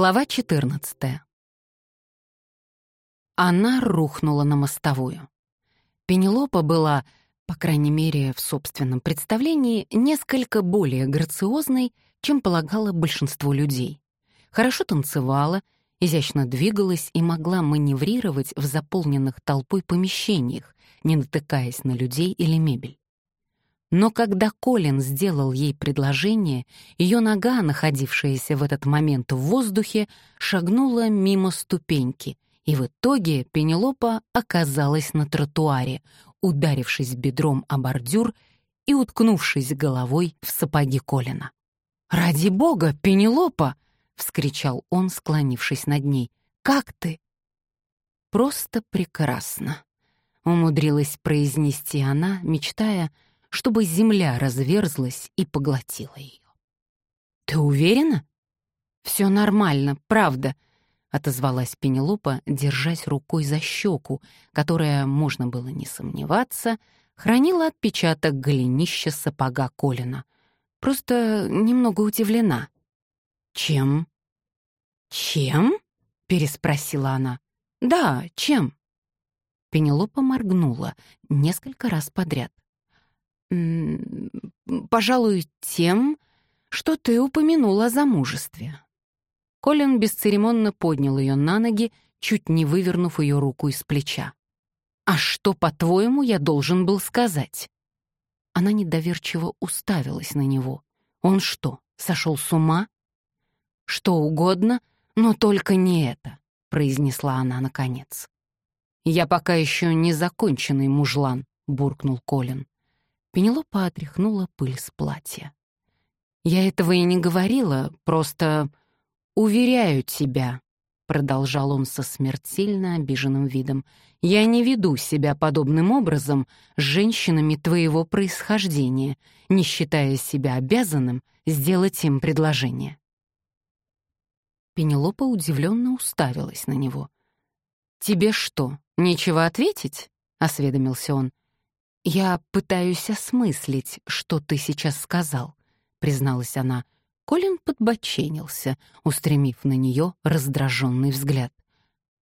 Глава 14. Она рухнула на мостовую. Пенелопа была, по крайней мере, в собственном представлении, несколько более грациозной, чем полагало большинство людей. Хорошо танцевала, изящно двигалась и могла маневрировать в заполненных толпой помещениях, не натыкаясь на людей или мебель. Но когда Колин сделал ей предложение, ее нога, находившаяся в этот момент в воздухе, шагнула мимо ступеньки, и в итоге Пенелопа оказалась на тротуаре, ударившись бедром о бордюр и уткнувшись головой в сапоги Колина. «Ради бога, Пенелопа!» — вскричал он, склонившись над ней. «Как ты?» «Просто прекрасно», — умудрилась произнести она, мечтая — чтобы земля разверзлась и поглотила ее. «Ты уверена?» «Все нормально, правда», — отозвалась Пенелопа, держась рукой за щеку, которая, можно было не сомневаться, хранила отпечаток голенища сапога Колина. Просто немного удивлена. «Чем?» «Чем?» — переспросила она. «Да, чем?» Пенелопа моргнула несколько раз подряд пожалуй, тем, что ты упомянула о замужестве». Колин бесцеремонно поднял ее на ноги, чуть не вывернув ее руку из плеча. «А что, по-твоему, я должен был сказать?» Она недоверчиво уставилась на него. «Он что, сошел с ума?» «Что угодно, но только не это», — произнесла она наконец. «Я пока еще не законченный мужлан», — буркнул Колин. Пенелопа отряхнула пыль с платья. «Я этого и не говорила, просто уверяю тебя», — продолжал он со смертельно обиженным видом, «я не веду себя подобным образом с женщинами твоего происхождения, не считая себя обязанным сделать им предложение». Пенелопа удивленно уставилась на него. «Тебе что, нечего ответить?» — осведомился он. «Я пытаюсь осмыслить, что ты сейчас сказал», — призналась она. Колин подбоченился, устремив на нее раздраженный взгляд.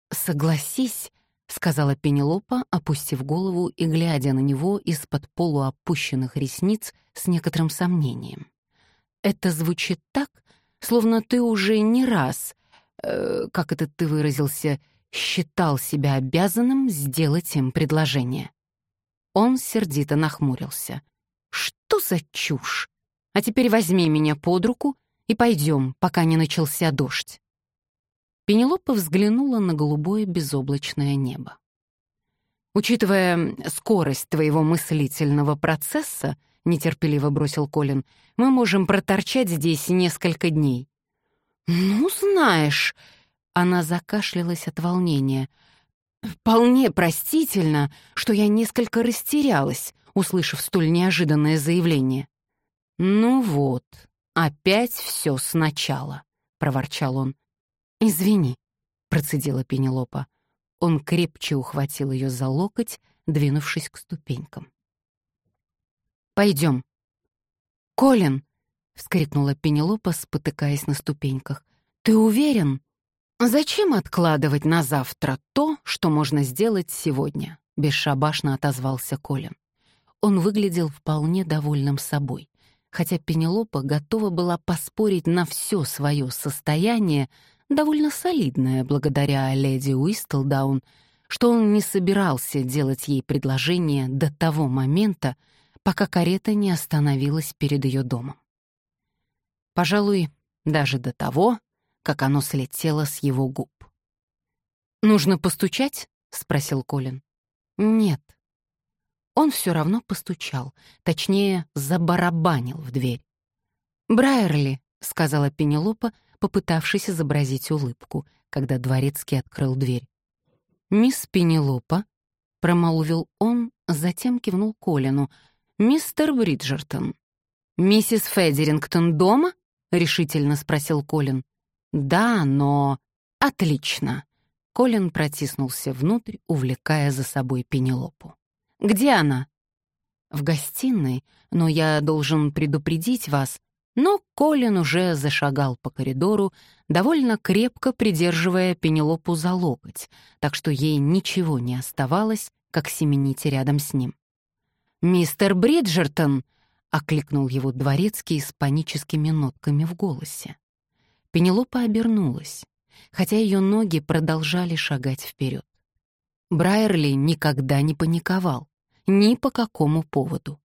«Согласись», — сказала Пенелопа, опустив голову и глядя на него из-под полуопущенных ресниц с некоторым сомнением. «Это звучит так, словно ты уже не раз, э, как это ты выразился, считал себя обязанным сделать им предложение». Он сердито нахмурился. «Что за чушь? А теперь возьми меня под руку и пойдем, пока не начался дождь». Пенелопа взглянула на голубое безоблачное небо. «Учитывая скорость твоего мыслительного процесса, — нетерпеливо бросил Колин, — мы можем проторчать здесь несколько дней». «Ну, знаешь...» — она закашлялась от волнения — Вполне простительно, что я несколько растерялась, услышав столь неожиданное заявление. «Ну вот, опять все сначала», — проворчал он. «Извини», — процедила Пенелопа. Он крепче ухватил ее за локоть, двинувшись к ступенькам. «Пойдем». «Колин!» — вскрикнула Пенелопа, спотыкаясь на ступеньках. «Ты уверен?» «Зачем откладывать на завтра то, что можно сделать сегодня?» — бесшабашно отозвался Колин. Он выглядел вполне довольным собой, хотя Пенелопа готова была поспорить на все свое состояние, довольно солидное благодаря леди Уистлдаун, что он не собирался делать ей предложение до того момента, пока карета не остановилась перед ее домом. Пожалуй, даже до того, как оно слетело с его губ. «Нужно постучать?» — спросил Колин. «Нет». Он все равно постучал, точнее, забарабанил в дверь. «Брайерли», — сказала Пенелопа, попытавшись изобразить улыбку, когда дворецкий открыл дверь. «Мисс Пенелопа», — промолвил он, затем кивнул Колину. «Мистер Бриджертон». «Миссис Федерингтон дома?» — решительно спросил Колин. «Да, но...» «Отлично!» Колин протиснулся внутрь, увлекая за собой Пенелопу. «Где она?» «В гостиной, но я должен предупредить вас...» Но Колин уже зашагал по коридору, довольно крепко придерживая Пенелопу за локоть, так что ей ничего не оставалось, как семенить рядом с ним. «Мистер Бриджертон!» — окликнул его дворецкий с паническими нотками в голосе. Пенелопа обернулась, хотя ее ноги продолжали шагать вперед. Брайерли никогда не паниковал, ни по какому поводу.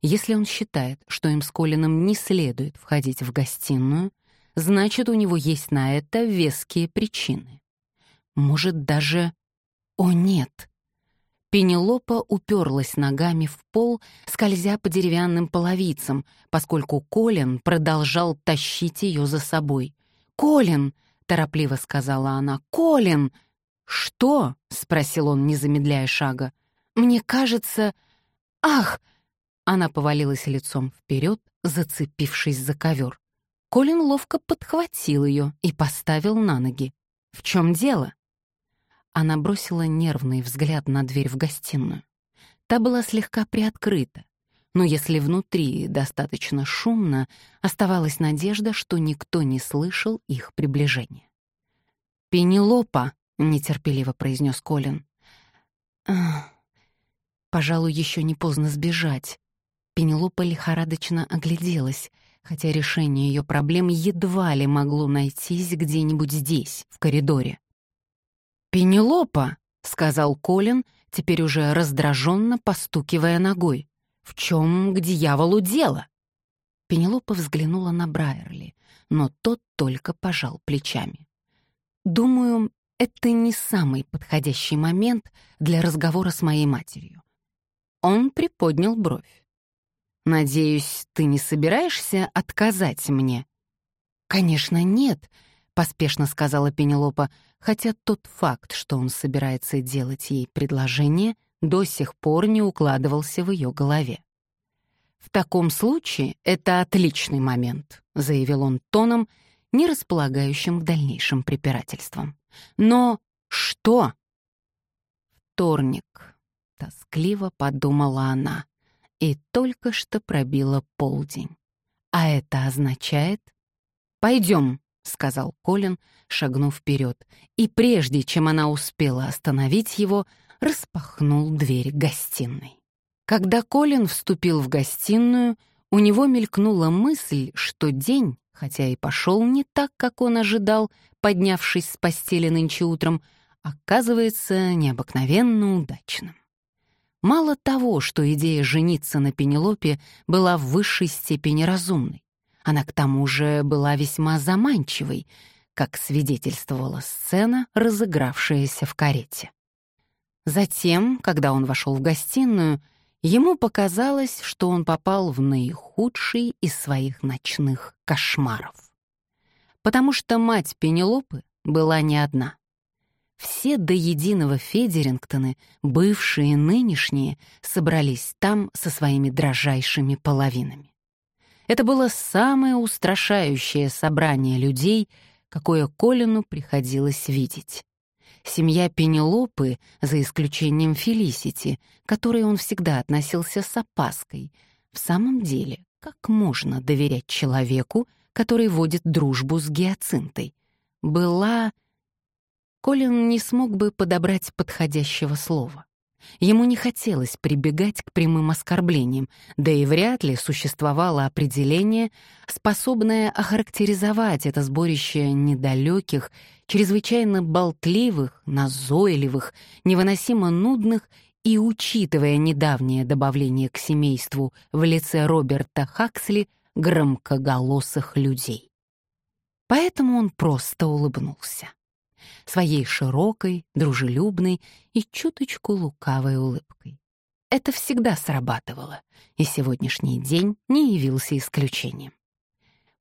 Если он считает, что им с Колином не следует входить в гостиную, значит, у него есть на это веские причины. Может, даже... О, нет! Пенелопа уперлась ногами в пол, скользя по деревянным половицам, поскольку Колин продолжал тащить ее за собой. «Колин!» — торопливо сказала она. «Колин!» «Что?» — спросил он, не замедляя шага. «Мне кажется...» «Ах!» Она повалилась лицом вперед, зацепившись за ковер. Колин ловко подхватил ее и поставил на ноги. «В чем дело?» Она бросила нервный взгляд на дверь в гостиную. Та была слегка приоткрыта, но если внутри достаточно шумно, оставалась надежда, что никто не слышал их приближения. «Пенелопа!» — нетерпеливо произнес Колин. «Пожалуй, еще не поздно сбежать». Пенелопа лихорадочно огляделась, хотя решение ее проблем едва ли могло найтись где-нибудь здесь, в коридоре. «Пенелопа!» — сказал Колин, теперь уже раздраженно постукивая ногой. «В чем к дьяволу дело?» Пенелопа взглянула на Брайерли, но тот только пожал плечами. «Думаю, это не самый подходящий момент для разговора с моей матерью». Он приподнял бровь. «Надеюсь, ты не собираешься отказать мне?» «Конечно, нет», — поспешно сказала Пенелопа, хотя тот факт, что он собирается делать ей предложение, до сих пор не укладывался в ее голове. «В таком случае это отличный момент», — заявил он тоном, не располагающим к дальнейшим препирательствам. «Но что?» «Вторник», — тоскливо подумала она, и только что пробила полдень. А это означает «Пойдем», — сказал Колин, шагнув вперед, и прежде чем она успела остановить его, распахнул дверь гостиной. Когда Колин вступил в гостиную, у него мелькнула мысль, что день, хотя и пошел не так, как он ожидал, поднявшись с постели нынче утром, оказывается необыкновенно удачным. Мало того, что идея жениться на Пенелопе была в высшей степени разумной, она к тому же была весьма заманчивой, как свидетельствовала сцена, разыгравшаяся в карете. Затем, когда он вошел в гостиную, ему показалось, что он попал в наихудший из своих ночных кошмаров. Потому что мать Пенелопы была не одна. Все до единого Федерингтоны, бывшие и нынешние, собрались там со своими дрожайшими половинами. Это было самое устрашающее собрание людей, какое Колину приходилось видеть. Семья Пенелопы, за исключением Фелисити, к которой он всегда относился с опаской, в самом деле, как можно доверять человеку, который водит дружбу с гиацинтой, была... Колин не смог бы подобрать подходящего слова. Ему не хотелось прибегать к прямым оскорблениям, да и вряд ли существовало определение, способное охарактеризовать это сборище недалеких, чрезвычайно болтливых, назойливых, невыносимо нудных и, учитывая недавнее добавление к семейству в лице Роберта Хаксли, громкоголосых людей. Поэтому он просто улыбнулся своей широкой, дружелюбной и чуточку лукавой улыбкой. Это всегда срабатывало, и сегодняшний день не явился исключением.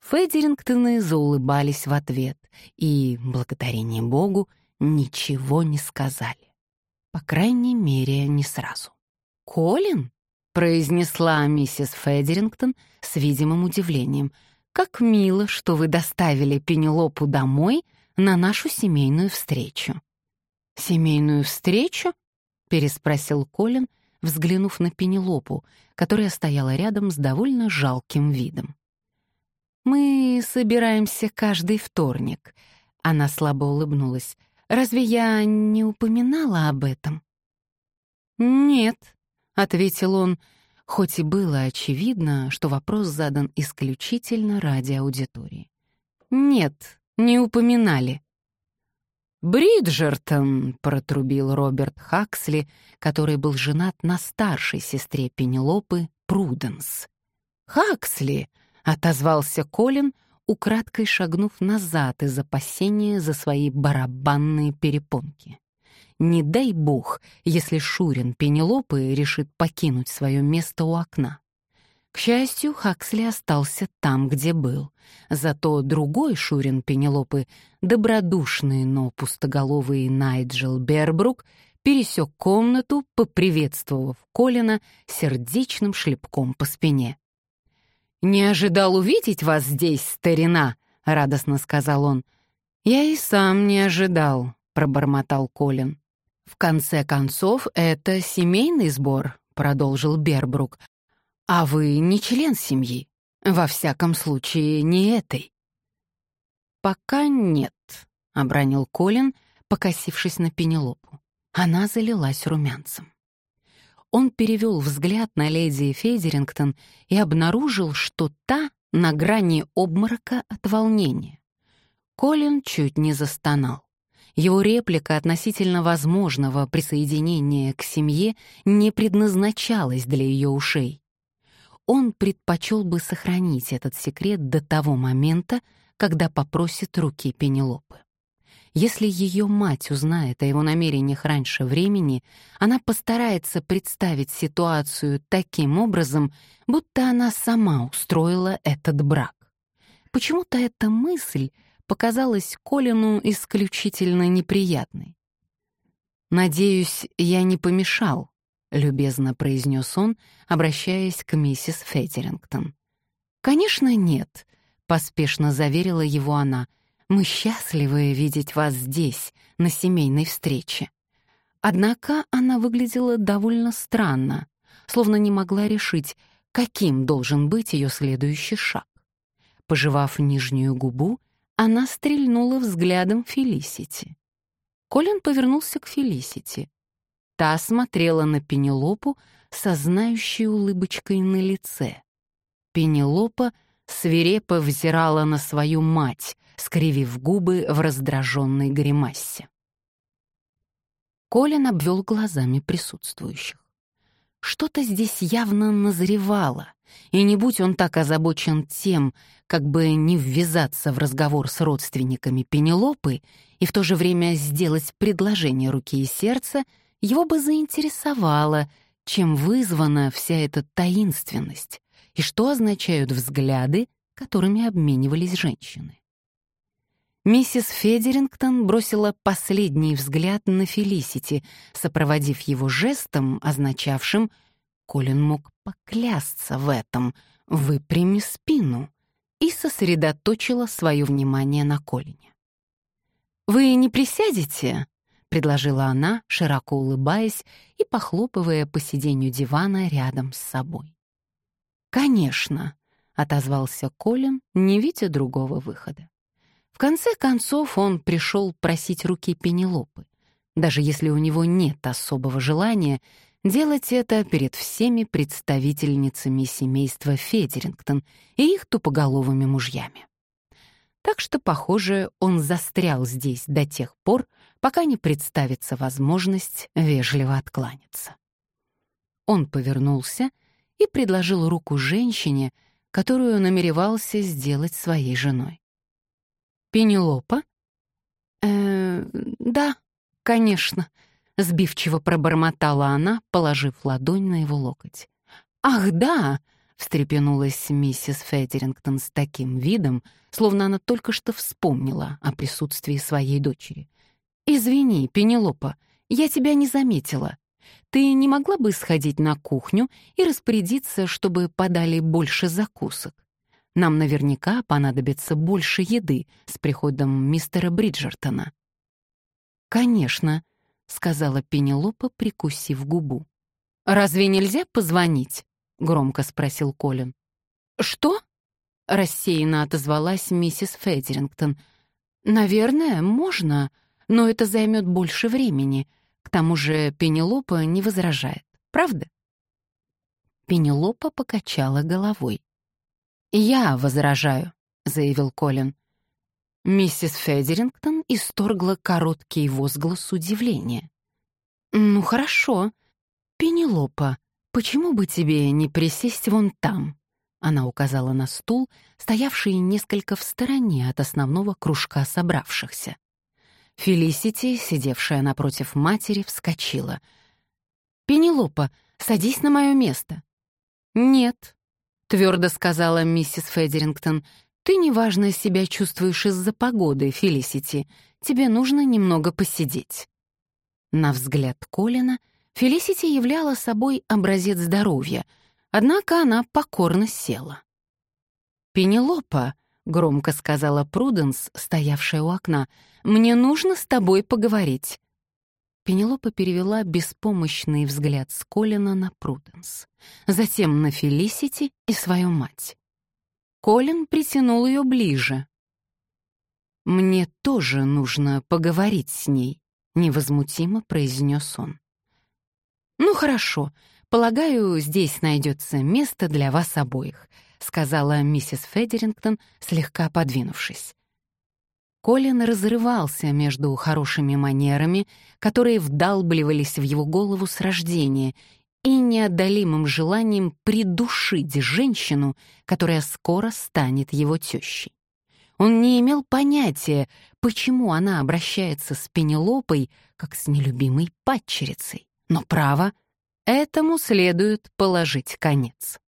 Федерингтоны заулыбались в ответ и, благодарение Богу, ничего не сказали. По крайней мере, не сразу. «Колин?» — произнесла миссис Федерингтон с видимым удивлением. «Как мило, что вы доставили Пенелопу домой на нашу семейную встречу». «Семейную встречу?» — переспросил Колин, взглянув на Пенелопу, которая стояла рядом с довольно жалким видом. Мы собираемся каждый вторник. Она слабо улыбнулась. Разве я не упоминала об этом? Нет, ответил он, хоть и было очевидно, что вопрос задан исключительно ради аудитории. Нет, не упоминали. «Бриджертон», — протрубил Роберт Хаксли, который был женат на старшей сестре Пенелопы, Пруденс. «Хаксли», — отозвался Колин, украдкой шагнув назад из опасения за свои барабанные перепонки. Не дай бог, если Шурин Пенелопы решит покинуть свое место у окна. К счастью, Хаксли остался там, где был. Зато другой Шурин Пенелопы, добродушный, но пустоголовый Найджел Бербрук, пересек комнату, поприветствовав Колина сердечным шлепком по спине. «Не ожидал увидеть вас здесь, старина», — радостно сказал он. «Я и сам не ожидал», — пробормотал Колин. «В конце концов, это семейный сбор», — продолжил Бербрук. «А вы не член семьи. Во всяком случае, не этой». «Пока нет», — обронил Колин, покосившись на Пенелопу. Она залилась румянцем. Он перевел взгляд на леди Фейдерингтон и обнаружил, что та на грани обморока от волнения. Колин чуть не застонал. Его реплика относительно возможного присоединения к семье не предназначалась для ее ушей. Он предпочел бы сохранить этот секрет до того момента, когда попросит руки Пенелопы. Если ее мать узнает о его намерениях раньше времени, она постарается представить ситуацию таким образом, будто она сама устроила этот брак. Почему-то эта мысль показалась Колину исключительно неприятной. «Надеюсь, я не помешал», — любезно произнес он, обращаясь к миссис Феттерингтон. «Конечно, нет», — поспешно заверила его она, — мы счастливы видеть вас здесь, на семейной встрече». Однако она выглядела довольно странно, словно не могла решить, каким должен быть ее следующий шаг. Пожевав нижнюю губу, она стрельнула взглядом Фелисити. Колин повернулся к Фелисити. Та смотрела на Пенелопу со знающей улыбочкой на лице. Пенелопа свирепо взирала на свою мать, скривив губы в раздраженной гримасе. Колин обвел глазами присутствующих. Что-то здесь явно назревало, и не будь он так озабочен тем, как бы не ввязаться в разговор с родственниками Пенелопы и в то же время сделать предложение руки и сердца, его бы заинтересовало, чем вызвана вся эта таинственность и что означают взгляды, которыми обменивались женщины. Миссис Федерингтон бросила последний взгляд на Фелисити, сопроводив его жестом, означавшим «Колин мог поклясться в этом, выпрями спину», и сосредоточила свое внимание на Колине. «Вы не присядете?» — предложила она, широко улыбаясь и похлопывая по сиденью дивана рядом с собой. «Конечно», — отозвался Колин, не видя другого выхода. В конце концов он пришел просить руки Пенелопы, даже если у него нет особого желания делать это перед всеми представительницами семейства Федерингтон и их тупоголовыми мужьями. Так что, похоже, он застрял здесь до тех пор, пока не представится возможность вежливо откланяться. Он повернулся и предложил руку женщине, которую намеревался сделать своей женой. «Пенелопа?» «Э, да, конечно», — сбивчиво пробормотала она, положив ладонь на его локоть. «Ах, да!» — встрепенулась миссис Федерингтон с таким видом, словно она только что вспомнила о присутствии своей дочери. «Извини, Пенелопа, я тебя не заметила. Ты не могла бы сходить на кухню и распорядиться, чтобы подали больше закусок? Нам наверняка понадобится больше еды с приходом мистера Бриджертона». «Конечно», — сказала Пенелопа, прикусив губу. «Разве нельзя позвонить?» — громко спросил Колин. «Что?» — рассеянно отозвалась миссис Федерингтон. «Наверное, можно, но это займет больше времени. К тому же Пенелопа не возражает, правда?» Пенелопа покачала головой. «Я возражаю», — заявил Колин. Миссис Федерингтон исторгла короткий возглас удивления. «Ну хорошо. Пенелопа, почему бы тебе не присесть вон там?» Она указала на стул, стоявший несколько в стороне от основного кружка собравшихся. Фелисити, сидевшая напротив матери, вскочила. «Пенелопа, садись на мое место». «Нет», — твердо сказала миссис Федерингтон, «ты неважно себя чувствуешь из-за погоды, Фелисити. Тебе нужно немного посидеть». На взгляд Колина Фелисити являла собой образец здоровья — Однако она покорно села. «Пенелопа», — громко сказала Пруденс, стоявшая у окна, «мне нужно с тобой поговорить». Пенелопа перевела беспомощный взгляд с Колина на Пруденс, затем на Фелисити и свою мать. Колин притянул ее ближе. «Мне тоже нужно поговорить с ней», — невозмутимо произнес он. «Ну хорошо, «Полагаю, здесь найдется место для вас обоих», — сказала миссис Федерингтон, слегка подвинувшись. Колин разрывался между хорошими манерами, которые вдалбливались в его голову с рождения, и неотдалимым желанием придушить женщину, которая скоро станет его тещей. Он не имел понятия, почему она обращается с Пенелопой, как с нелюбимой падчерицей. Но право Этому следует положить конец.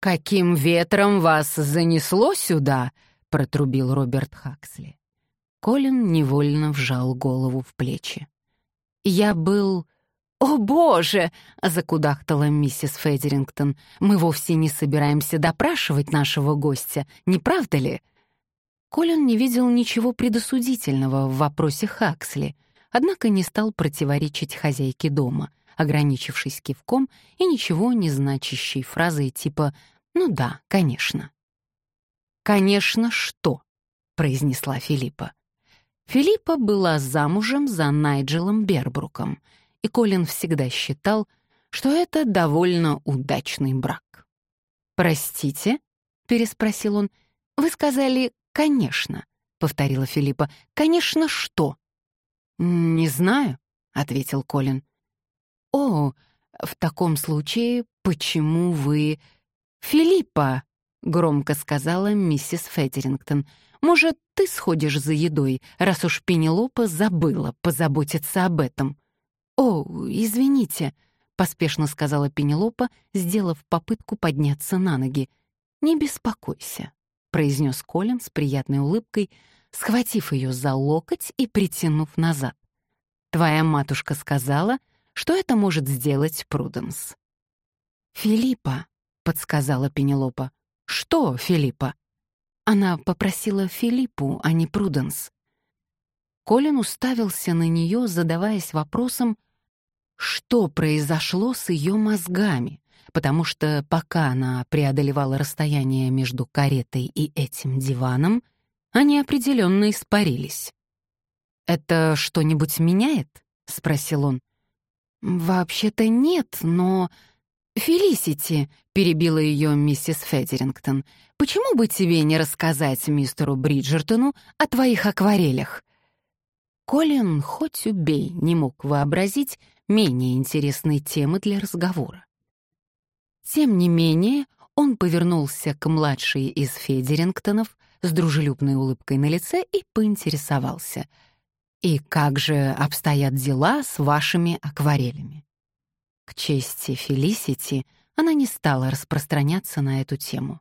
«Каким ветром вас занесло сюда?» — протрубил Роберт Хаксли. Колин невольно вжал голову в плечи. «Я был...» «О, боже!» — закудахтала миссис Федерингтон. «Мы вовсе не собираемся допрашивать нашего гостя, не правда ли?» Колин не видел ничего предосудительного в вопросе Хаксли — однако не стал противоречить хозяйке дома, ограничившись кивком и ничего не значащей фразой типа «ну да, конечно». «Конечно, что?» — произнесла Филиппа. Филиппа была замужем за Найджелом Бербруком, и Колин всегда считал, что это довольно удачный брак. «Простите?» — переспросил он. «Вы сказали «конечно», — повторила Филиппа. «Конечно, что?» «Не знаю», — ответил Колин. «О, в таком случае почему вы...» «Филиппа», — громко сказала миссис Федерингтон, «может, ты сходишь за едой, раз уж Пенелопа забыла позаботиться об этом?» «О, извините», — поспешно сказала Пенелопа, сделав попытку подняться на ноги. «Не беспокойся», — произнес Колин с приятной улыбкой, — схватив ее за локоть и притянув назад. «Твоя матушка сказала, что это может сделать Пруденс». «Филиппа», — подсказала Пенелопа. «Что, Филиппа?» Она попросила Филиппу, а не Пруденс. Колин уставился на нее, задаваясь вопросом, что произошло с ее мозгами, потому что пока она преодолевала расстояние между каретой и этим диваном — они определенно испарились. «Это что-нибудь меняет?» — спросил он. «Вообще-то нет, но...» «Фелисити», — перебила ее миссис Федерингтон, «почему бы тебе не рассказать мистеру Бриджертону о твоих акварелях?» Колин, хоть убей, не мог вообразить менее интересной темы для разговора. Тем не менее, он повернулся к младшей из Федерингтонов, с дружелюбной улыбкой на лице и поинтересовался. «И как же обстоят дела с вашими акварелями?» К чести Фелисити она не стала распространяться на эту тему.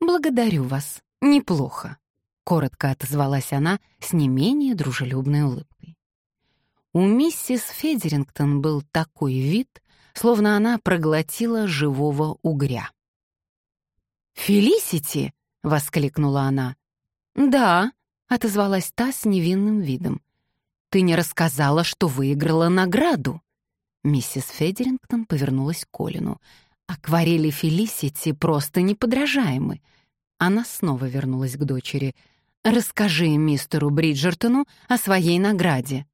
«Благодарю вас. Неплохо», — коротко отозвалась она с не менее дружелюбной улыбкой. У миссис Федерингтон был такой вид, словно она проглотила живого угря. «Фелисити!» — воскликнула она. «Да», — отозвалась та с невинным видом. «Ты не рассказала, что выиграла награду». Миссис Федерингтон повернулась к Колину. Акварели Фелисити просто неподражаемы. Она снова вернулась к дочери. «Расскажи мистеру Бриджертону о своей награде».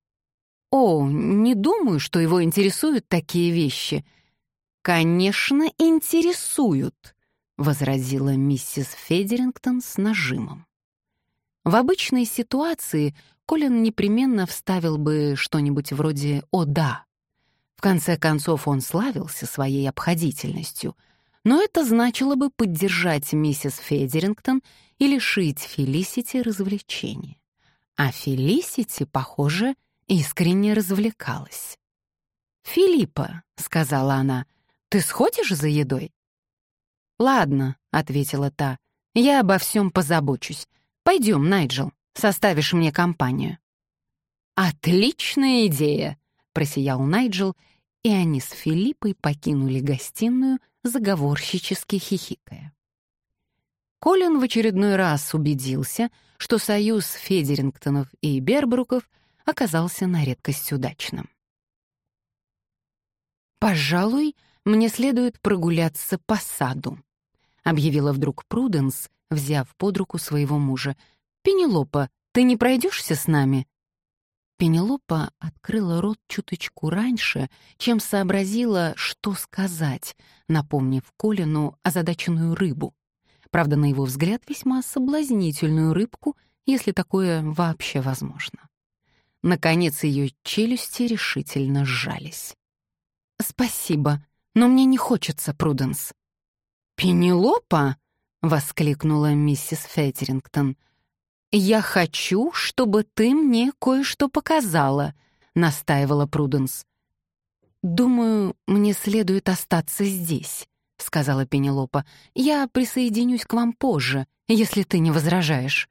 «О, не думаю, что его интересуют такие вещи». «Конечно, интересуют», — возразила миссис Федерингтон с нажимом. В обычной ситуации Колин непременно вставил бы что-нибудь вроде «О, да». В конце концов, он славился своей обходительностью, но это значило бы поддержать миссис Федерингтон и лишить Фелисити развлечения. А Фелисити, похоже, искренне развлекалась. «Филиппа», — сказала она, — «ты сходишь за едой?» «Ладно», — ответила та, — «я обо всем позабочусь. Пойдем, Найджел, составишь мне компанию». «Отличная идея», — просиял Найджел, и они с Филиппой покинули гостиную, заговорщически хихикая. Колин в очередной раз убедился, что союз Федерингтонов и Бербруков оказался на редкость удачным. «Пожалуй, мне следует прогуляться по саду», — объявила вдруг Пруденс, взяв под руку своего мужа. «Пенелопа, ты не пройдешься с нами?» Пенелопа открыла рот чуточку раньше, чем сообразила, что сказать, напомнив Колину озадаченную рыбу. Правда, на его взгляд, весьма соблазнительную рыбку, если такое вообще возможно. Наконец ее челюсти решительно сжались. «Спасибо, но мне не хочется, Пруденс». «Пенелопа?» — воскликнула миссис Феттерингтон — «Я хочу, чтобы ты мне кое-что показала», — настаивала Пруденс. «Думаю, мне следует остаться здесь», — сказала Пенелопа. «Я присоединюсь к вам позже, если ты не возражаешь».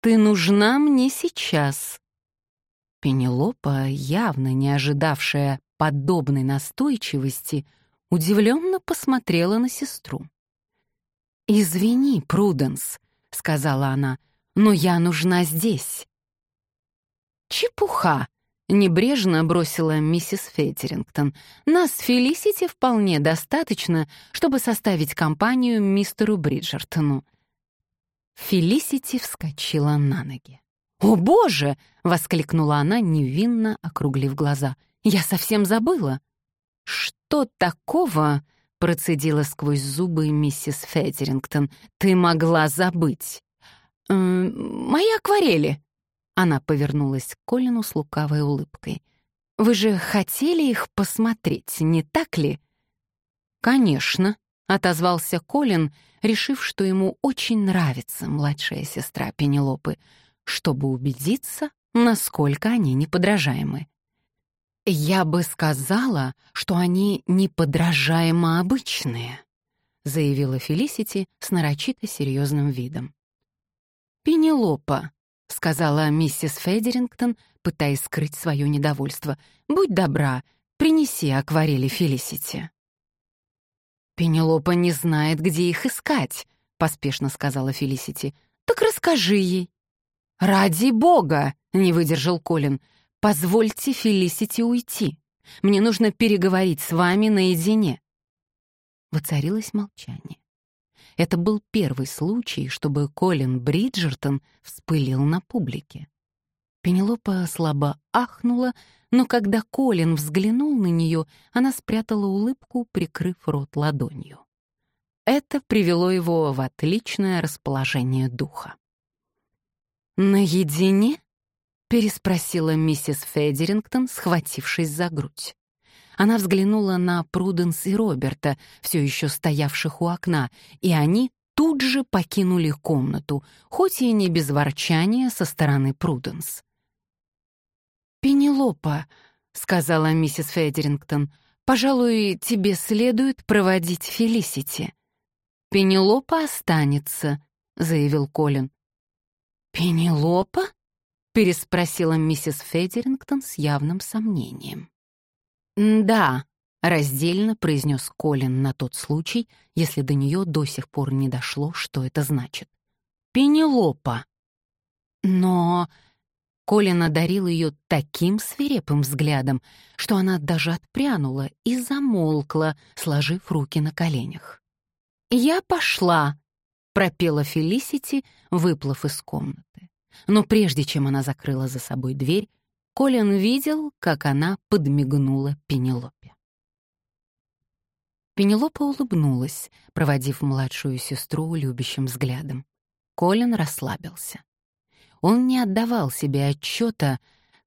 «Ты нужна мне сейчас». Пенелопа, явно не ожидавшая подобной настойчивости, удивленно посмотрела на сестру. «Извини, Пруденс», — сказала она, — но я нужна здесь». «Чепуха!» — небрежно бросила миссис Феттерингтон. «Нас с Фелисити вполне достаточно, чтобы составить компанию мистеру Бриджертону». Фелисити вскочила на ноги. «О, боже!» — воскликнула она, невинно округлив глаза. «Я совсем забыла». «Что такого?» — процедила сквозь зубы миссис Феттерингтон. «Ты могла забыть». «Мои акварели». Она повернулась к Колину с лукавой улыбкой. «Вы же хотели их посмотреть, не так ли?» «Конечно», — отозвался Колин, решив, что ему очень нравится младшая сестра Пенелопы, чтобы убедиться, насколько они неподражаемы. «Я бы сказала, что они неподражаемо обычные», — заявила Фелисити с нарочито серьезным видом. «Пенелопа», — сказала миссис Федерингтон, пытаясь скрыть свое недовольство, «будь добра, принеси акварели Фелисити». «Пенелопа не знает, где их искать», — поспешно сказала Фелисити. «Так расскажи ей». «Ради бога!» — не выдержал Колин. «Позвольте Фелисити уйти. Мне нужно переговорить с вами наедине». Воцарилось молчание. Это был первый случай, чтобы Колин Бриджертон вспылил на публике. Пенелопа слабо ахнула, но когда Колин взглянул на нее, она спрятала улыбку, прикрыв рот ладонью. Это привело его в отличное расположение духа. «Наедине?» — переспросила миссис Федерингтон, схватившись за грудь. Она взглянула на Пруденс и Роберта, все еще стоявших у окна, и они тут же покинули комнату, хоть и не без ворчания со стороны Пруденс. «Пенелопа», — сказала миссис Федерингтон, — «пожалуй, тебе следует проводить Фелисити». «Пенелопа останется», — заявил Колин. «Пенелопа?» — переспросила миссис Федерингтон с явным сомнением. «Да», — раздельно произнес Колин на тот случай, если до нее до сих пор не дошло, что это значит. «Пенелопа». «Но...» Колин одарил ее таким свирепым взглядом, что она даже отпрянула и замолкла, сложив руки на коленях. «Я пошла», — пропела Фелисити, выплыв из комнаты. Но прежде чем она закрыла за собой дверь, Колин видел, как она подмигнула Пенелопе. Пенелопа улыбнулась, проводив младшую сестру любящим взглядом. Колин расслабился. Он не отдавал себе отчета,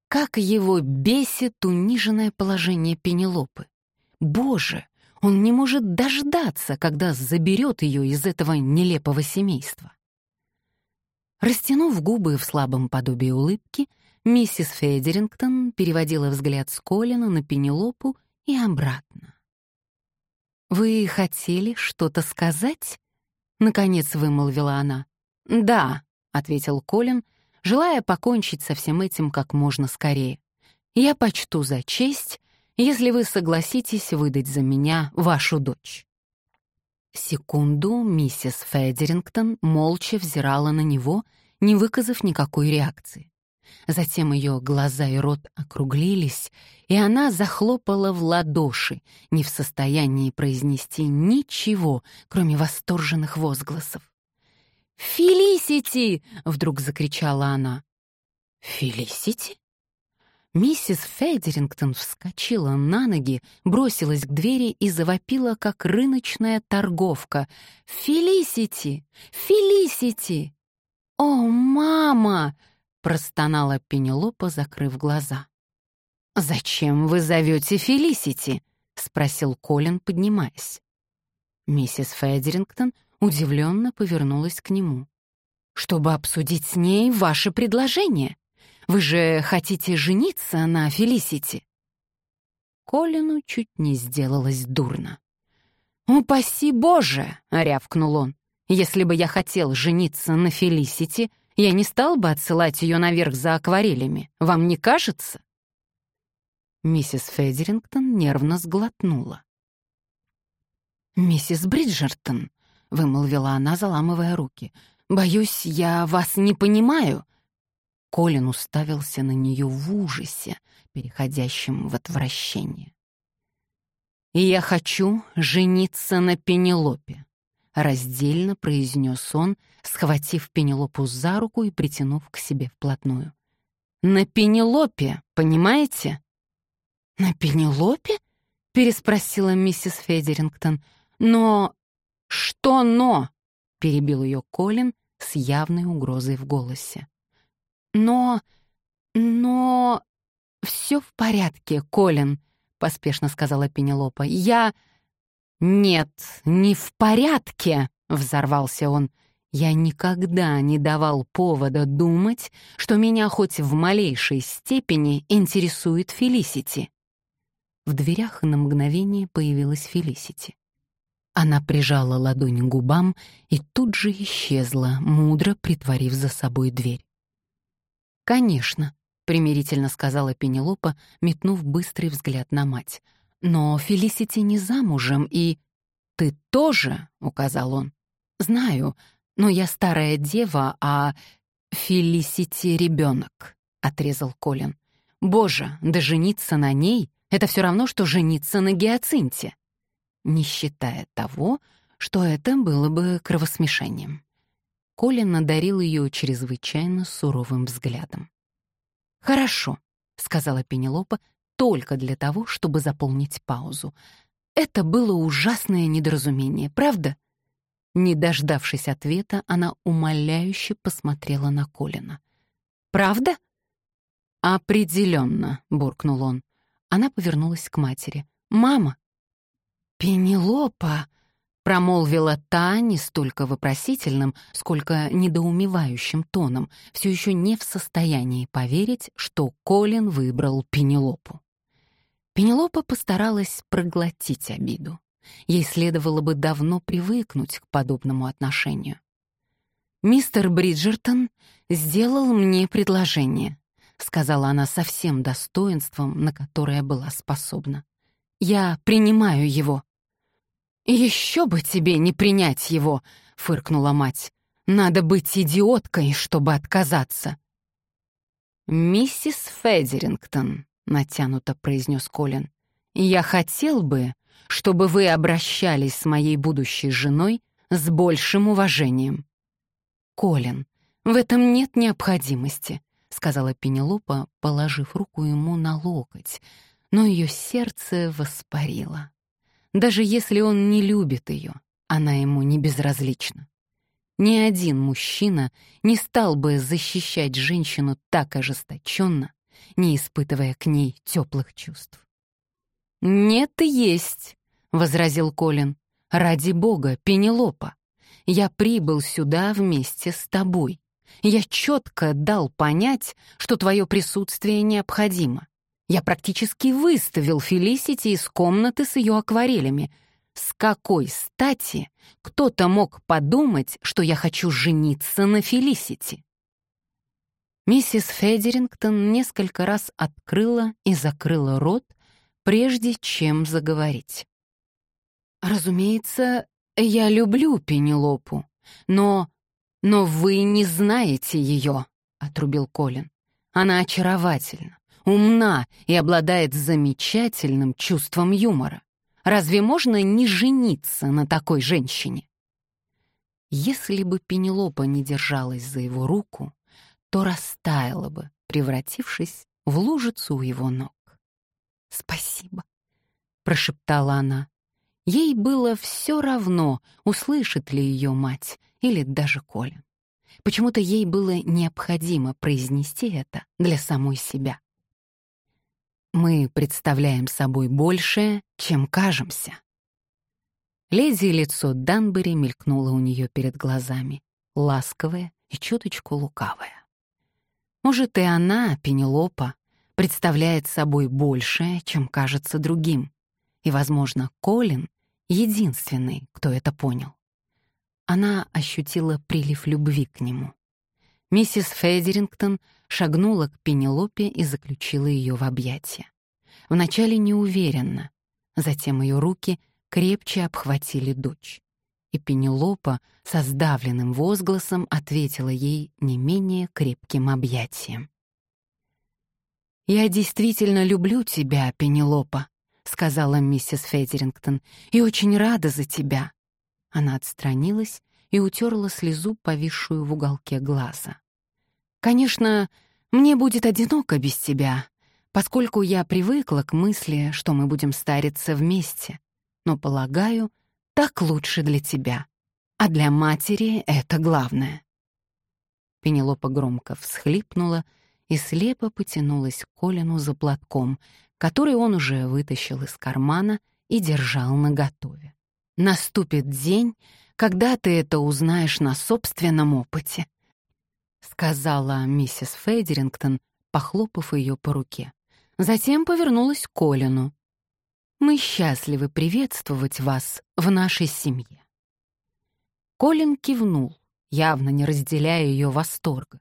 как его бесит униженное положение Пенелопы. Боже, он не может дождаться, когда заберет ее из этого нелепого семейства. Растянув губы в слабом подобии улыбки, миссис Федерингтон переводила взгляд с Колина на Пенелопу и обратно. «Вы хотели что-то сказать?» — наконец вымолвила она. «Да», — ответил Колин, желая покончить со всем этим как можно скорее. «Я почту за честь, если вы согласитесь выдать за меня вашу дочь». Секунду миссис Федерингтон молча взирала на него, не выказав никакой реакции. Затем ее глаза и рот округлились, и она захлопала в ладоши, не в состоянии произнести ничего, кроме восторженных возгласов. «Фелисити!» — вдруг закричала она. «Фелисити?» Миссис Федерингтон вскочила на ноги, бросилась к двери и завопила, как рыночная торговка. «Фелисити! Фелисити!» «О, мама!» — простонала Пенелопа, закрыв глаза. «Зачем вы зовете Фелисити?» — спросил Колин, поднимаясь. Миссис Федерингтон удивленно повернулась к нему. «Чтобы обсудить с ней ваше предложение. Вы же хотите жениться на Фелисити?» Колину чуть не сделалось дурно. «Упаси Боже!» — рявкнул он. «Если бы я хотел жениться на Фелисити, я не стал бы отсылать ее наверх за акварелями. Вам не кажется?» Миссис Федерингтон нервно сглотнула. «Миссис Бриджертон», — вымолвила она, заламывая руки, — «боюсь, я вас не понимаю». Колин уставился на нее в ужасе, переходящем в отвращение. «И я хочу жениться на Пенелопе», — раздельно произнес он, схватив Пенелопу за руку и притянув к себе вплотную. «На Пенелопе, понимаете?» «На Пенелопе?» — переспросила миссис Федерингтон. «Но...» «Что «но»?» — перебил ее Колин с явной угрозой в голосе. «Но... но... все в порядке, Колин», — поспешно сказала Пенелопа. «Я...» «Нет, не в порядке», — взорвался он. «Я никогда не давал повода думать, что меня хоть в малейшей степени интересует Фелисити». В дверях на мгновение появилась Фелисити. Она прижала ладонь к губам и тут же исчезла, мудро притворив за собой дверь. «Конечно», — примирительно сказала Пенелопа, метнув быстрый взгляд на мать. «Но Фелисити не замужем, и...» «Ты тоже?» — указал он. «Знаю, но я старая дева, а Фелисити — ребенок», — отрезал Колин. «Боже, да жениться на ней это все равно, что жениться на гиацинте, не считая того, что это было бы кровосмешением. Колин надарил ее чрезвычайно суровым взглядом. «Хорошо», — сказала Пенелопа, только для того, чтобы заполнить паузу. «Это было ужасное недоразумение, правда?» Не дождавшись ответа, она умоляюще посмотрела на Колина. «Правда?» «Определенно», — буркнул он. Она повернулась к матери. «Мама!» «Пенелопа!» — промолвила та не столько вопросительным, сколько недоумевающим тоном, все еще не в состоянии поверить, что Колин выбрал Пенелопу. Пенелопа постаралась проглотить обиду. Ей следовало бы давно привыкнуть к подобному отношению. «Мистер Бриджертон сделал мне предложение», — сказала она со всем достоинством, на которое была способна. «Я принимаю его». «Еще бы тебе не принять его», — фыркнула мать. «Надо быть идиоткой, чтобы отказаться». «Миссис Федерингтон», — натянуто произнес Колин, «я хотел бы, чтобы вы обращались с моей будущей женой с большим уважением». «Колин, в этом нет необходимости», — сказала Пенелопа, положив руку ему на локоть, но ее сердце воспарило. Даже если он не любит ее, она ему не безразлична. Ни один мужчина не стал бы защищать женщину так ожесточенно, не испытывая к ней теплых чувств. «Нет, есть», — возразил Колин. «Ради бога, Пенелопа, я прибыл сюда вместе с тобой. Я четко дал понять, что твое присутствие необходимо. Я практически выставил Фелисити из комнаты с ее акварелями. С какой стати кто-то мог подумать, что я хочу жениться на Фелисити? Миссис Федерингтон несколько раз открыла и закрыла рот, прежде чем заговорить. «Разумеется, я люблю Пенелопу, но... но вы не знаете ее», — отрубил Колин. «Она очаровательна, умна и обладает замечательным чувством юмора. Разве можно не жениться на такой женщине? Если бы Пенелопа не держалась за его руку, то растаяла бы, превратившись в лужицу у его ног. «Спасибо», — прошептала она. Ей было все равно, услышит ли ее мать или даже Колин. Почему-то ей было необходимо произнести это для самой себя. Мы представляем собой большее, чем кажемся. Леди лицо Данбери мелькнуло у нее перед глазами, ласковое и чуточку лукавое. Может, и она, Пенелопа, представляет собой большее, чем кажется другим. И, возможно, Колин — единственный, кто это понял. Она ощутила прилив любви к нему. Миссис Федерингтон шагнула к Пенелопе и заключила ее в объятия. Вначале неуверенно, затем ее руки крепче обхватили дочь. И Пенелопа со сдавленным возгласом ответила ей не менее крепким объятием. «Я действительно люблю тебя, Пенелопа», — сказала миссис Федерингтон, «и очень рада за тебя». Она отстранилась и утерла слезу, повисшую в уголке глаза. «Конечно, мне будет одиноко без тебя, поскольку я привыкла к мысли, что мы будем стариться вместе. Но, полагаю, так лучше для тебя. А для матери это главное». Пенелопа громко всхлипнула и слепо потянулась к Колину за платком, который он уже вытащил из кармана и держал наготове. «Наступит день, когда ты это узнаешь на собственном опыте», — сказала миссис Фейдерингтон, похлопав ее по руке. Затем повернулась к Колину. «Мы счастливы приветствовать вас в нашей семье». Колин кивнул, явно не разделяя ее восторга.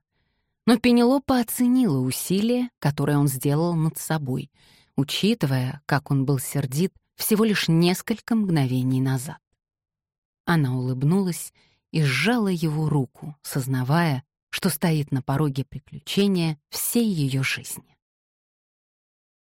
Но Пенелопа оценила усилия, которые он сделал над собой, учитывая, как он был сердит всего лишь несколько мгновений назад. Она улыбнулась и сжала его руку, сознавая, что стоит на пороге приключения всей ее жизни.